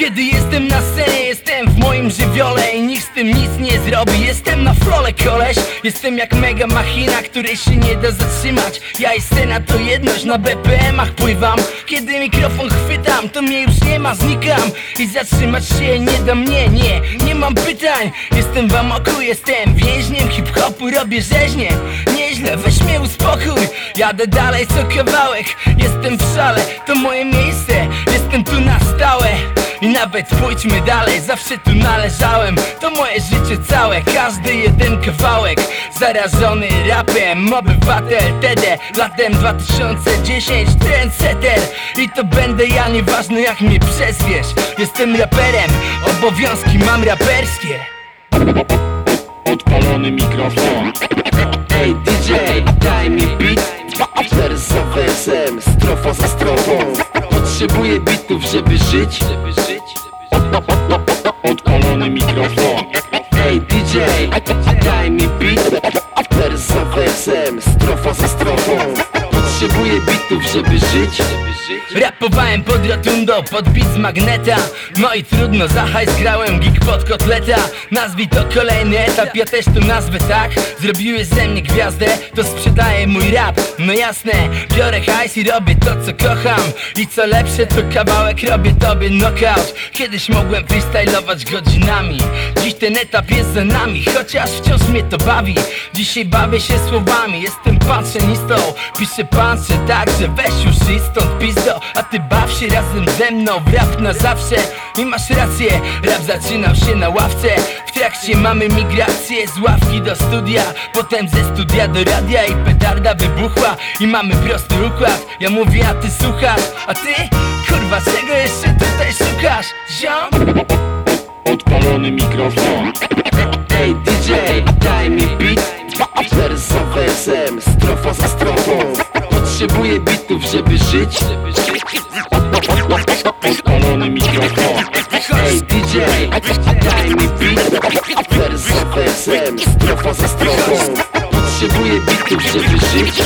Jestem na scenie, jestem w moim żywiole I nikt z tym nic nie zrobi Jestem na flole koleś. Jestem jak mega machina, której się nie da zatrzymać. Ja i scena to jedność, na BPM-ach pływam. Kiedy mikrofon chwytam, to mnie już nie ma, znikam. I zatrzymać się nie da mnie, nie, nie mam pytań. Jestem w amoku, jestem więźniem hip-hopu, robię rzeźnie. Nieźle, weź mnie uspokój. Jadę dalej co kawałek. Jestem w szale, to moje miejsce. Jestem tu na stałe i nawet pójdźmy dalej, zawsze tu należałem. To moje życie całe, każdy jeden kawałek. Zarażony rapem, obywatel TD Latem 2010, trendsetter. I to będę ja, nieważne jak mnie przezwiesz. Jestem raperem, obowiązki mam raperskie. Odpalony mikrofon. Ej DJ, daj mi beat. Wers za wersem, strofa za strofą Potrzebuję bitów, żeby żyć. Odpalony mikrofon. Ej DJ, Potrzebuję bitów, żeby żyć. Rapowałem pod rotundo, pod beat z magneta. No i trudno, za hajs grałem gig pod kotleta. Nazwij to kolejny etap, ja też to nazwę tak? Zrobiłeś ze mnie gwiazdę, to sprzedaję mój rap. No jasne, biorę hajs i robię to co kocham. I co lepsze to kawałek robię tobie knockout. Kiedyś mogłem freestylować godzinami. Dziś ten etap jest za nami, chociaż wciąż mnie to bawi. Dzisiaj bawię się słowami, jestem panszenistą Piszę pancze tak, że weź już i stąd pizdo. A ty baw się razem ze mną w rap na zawsze. I masz rację, rap zaczynał się na ławce. W trakcie mamy migrację z ławki do studia. Potem ze studia do radia i petarda wybuchła. I mamy prosty układ, ja mówię a ty słuchasz. A ty, kurwa czego jeszcze tutaj szukasz, ziom? Odpalony mikrofon. Ej DJ, daj mi beat. Wers za wersem, strofa za strofą. Potrzebuję bitów, żeby żyć. Odpalony mikrofon. Ej DJ, daj mi beat. Wers za wersem, strofa za strofą. Potrzebuję bitów, żeby żyć